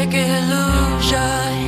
fake illusion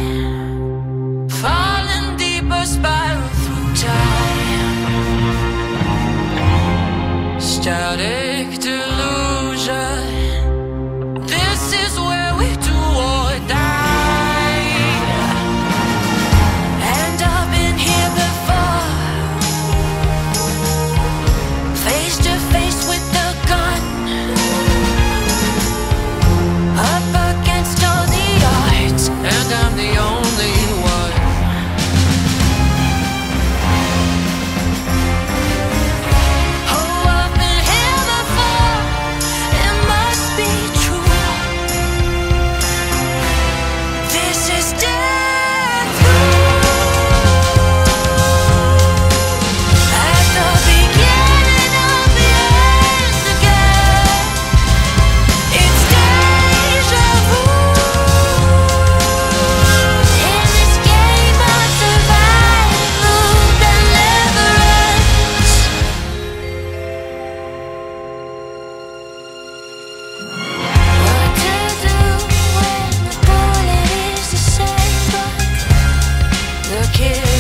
kid.